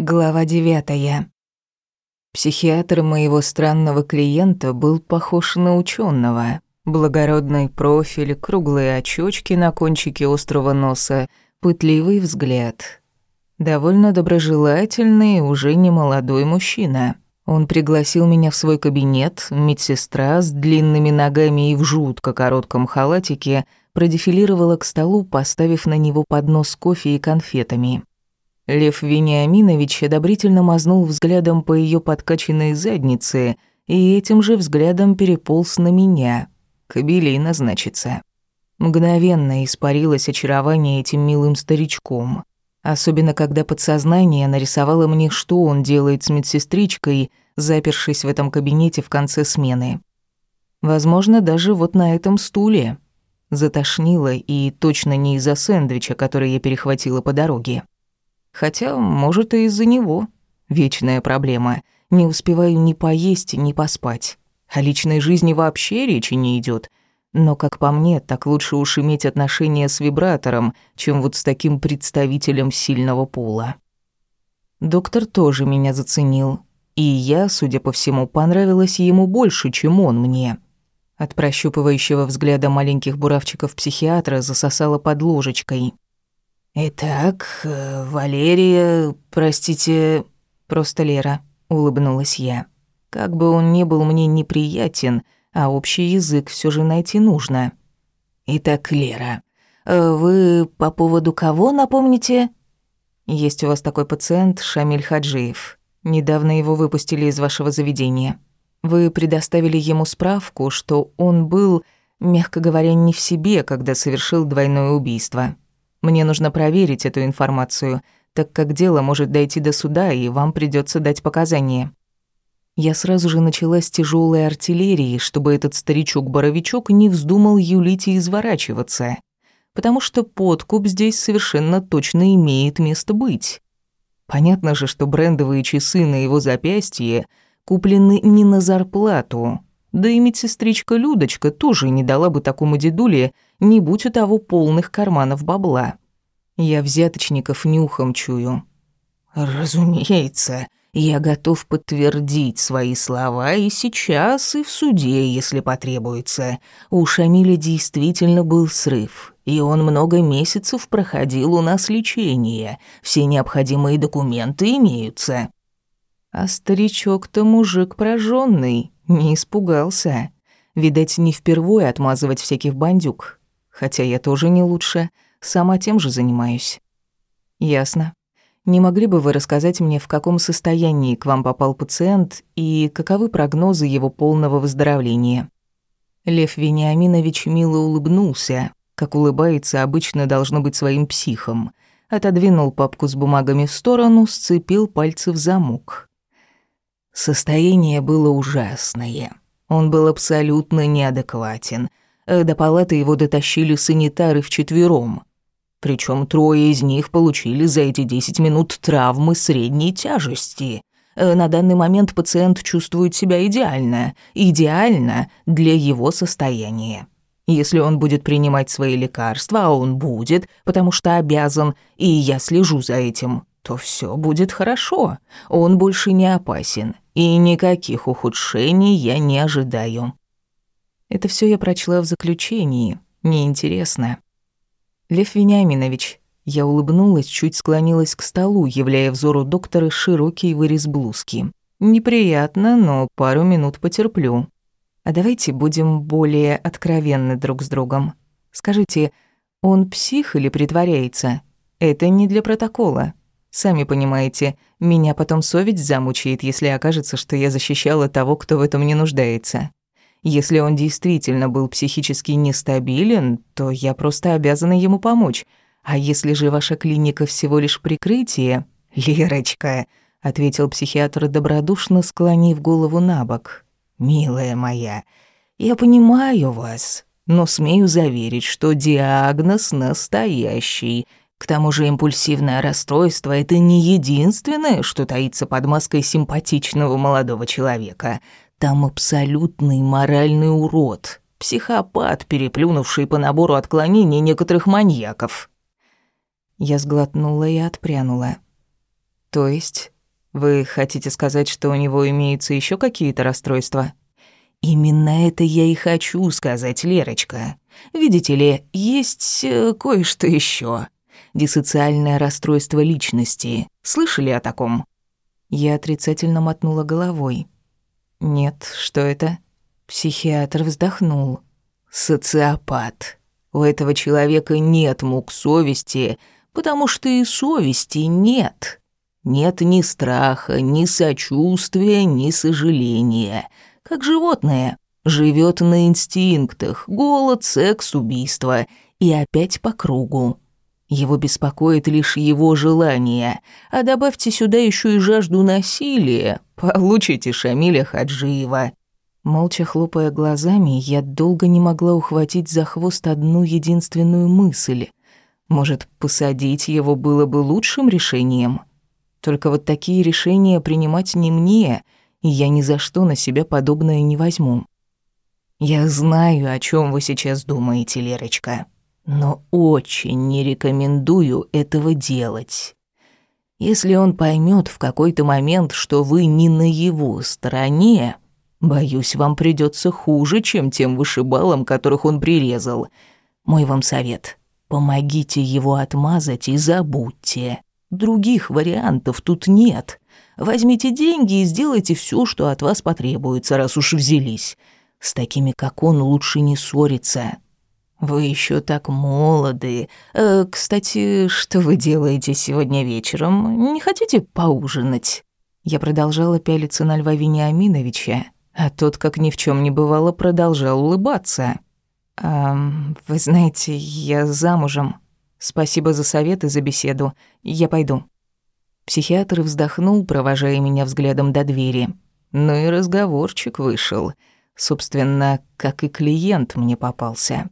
Глава девятая. Психиатр моего странного клиента был похож на ученого. Благородный профиль, круглые очёчки на кончике острого носа, пытливый взгляд. Довольно доброжелательный, уже не молодой мужчина. Он пригласил меня в свой кабинет, медсестра с длинными ногами и в жутко коротком халатике продефилировала к столу, поставив на него поднос с кофе и конфетами. Лев Вениаминович одобрительно мазнул взглядом по ее подкачанной заднице и этим же взглядом переполз на меня. Кабелина, значится. Мгновенно испарилось очарование этим милым старичком. Особенно, когда подсознание нарисовало мне, что он делает с медсестричкой, запершись в этом кабинете в конце смены. Возможно, даже вот на этом стуле. Затошнило, и точно не из-за сэндвича, который я перехватила по дороге. Хотя, может, и из-за него. Вечная проблема. Не успеваю ни поесть, ни поспать. О личной жизни вообще речи не идет. Но, как по мне, так лучше уж иметь отношения с вибратором, чем вот с таким представителем сильного пола. Доктор тоже меня заценил. И я, судя по всему, понравилась ему больше, чем он мне. От прощупывающего взгляда маленьких буравчиков психиатра засосала под ложечкой – «Итак, э, Валерия, простите...» «Просто Лера», — улыбнулась я. «Как бы он ни был мне неприятен, а общий язык все же найти нужно». «Итак, Лера, э, вы по поводу кого напомните?» «Есть у вас такой пациент, Шамиль Хаджиев. Недавно его выпустили из вашего заведения. Вы предоставили ему справку, что он был, мягко говоря, не в себе, когда совершил двойное убийство». Мне нужно проверить эту информацию, так как дело может дойти до суда, и вам придется дать показания. Я сразу же начала с тяжелой артиллерии, чтобы этот старичок-боровичок не вздумал юлить и изворачиваться, потому что подкуп здесь совершенно точно имеет место быть. Понятно же, что брендовые часы на его запястье куплены не на зарплату, да и медсестричка Людочка тоже не дала бы такому дедуле, не будь у того полных карманов бабла. Я взяточников нюхом чую. Разумеется, я готов подтвердить свои слова и сейчас, и в суде, если потребуется. У Шамиля действительно был срыв, и он много месяцев проходил у нас лечение. Все необходимые документы имеются. А старичок-то мужик прожжённый, не испугался. Видать, не впервые отмазывать всяких бандюк. Хотя я тоже не лучше, сама тем же занимаюсь. Ясно. Не могли бы вы рассказать мне, в каком состоянии к вам попал пациент и каковы прогнозы его полного выздоровления? Лев Вениаминович мило улыбнулся, как улыбается обычно должно быть своим психом. Отодвинул папку с бумагами в сторону, сцепил пальцы в замок. Состояние было ужасное. Он был абсолютно неадекватен. Э, до палаты его дотащили санитары вчетвером. Причем трое из них получили за эти 10 минут травмы средней тяжести. Э, на данный момент пациент чувствует себя идеально. Идеально для его состояния. Если он будет принимать свои лекарства, а он будет, потому что обязан, и я слежу за этим, то все будет хорошо. Он больше не опасен, и никаких ухудшений я не ожидаю. Это все я прочла в заключении. Неинтересно. Лев Вениаминович, я улыбнулась, чуть склонилась к столу, являя взору доктора широкий вырез блузки. Неприятно, но пару минут потерплю. А давайте будем более откровенны друг с другом. Скажите, он псих или притворяется? Это не для протокола. Сами понимаете, меня потом совесть замучает, если окажется, что я защищала того, кто в этом не нуждается. Если он действительно был психически нестабилен, то я просто обязана ему помочь. А если же ваша клиника всего лишь прикрытие... «Лерочка», — ответил психиатр добродушно, склонив голову на бок. «Милая моя, я понимаю вас, но смею заверить, что диагноз настоящий — к тому же импульсивное расстройство — это не единственное, что таится под маской симпатичного молодого человека. Там абсолютный моральный урод, психопат, переплюнувший по набору отклонений некоторых маньяков. Я сглотнула и отпрянула. То есть вы хотите сказать, что у него имеются еще какие-то расстройства? Именно это я и хочу сказать, Лерочка. Видите ли, есть э, кое-что еще. Диссоциальное расстройство личности. Слышали о таком? Я отрицательно мотнула головой. Нет, что это? Психиатр вздохнул. Социопат. У этого человека нет мук совести, потому что и совести нет. Нет ни страха, ни сочувствия, ни сожаления. Как животное. Живет на инстинктах. Голод, секс, убийство. И опять по кругу. Его беспокоит лишь его желание. А добавьте сюда еще и жажду насилия. Получите Шамиля Хаджиева. Молча хлопая глазами, я долго не могла ухватить за хвост одну единственную мысль. Может, посадить его было бы лучшим решением? Только вот такие решения принимать не мне, и я ни за что на себя подобное не возьму. Я знаю, о чем вы сейчас думаете, Лерочка, но очень не рекомендую этого делать. Если он поймет в какой-то момент, что вы не на его стороне, Боюсь, вам придется хуже, чем тем вышибалам, которых он прирезал. Мой вам совет. Помогите его отмазать и забудьте. Других вариантов тут нет. Возьмите деньги и сделайте все, что от вас потребуется, раз уж взялись. С такими, как он, лучше не ссориться. Вы еще так молоды. Э, кстати, что вы делаете сегодня вечером? Не хотите поужинать? Я продолжала пялиться на Льва Вениаминовича, а тот, как ни в чем не бывало, продолжал улыбаться. «А, вы знаете, я замужем. Спасибо за совет и за беседу. Я пойду». Психиатр вздохнул, провожая меня взглядом до двери. Ну и разговорчик вышел. Собственно, как и клиент мне попался.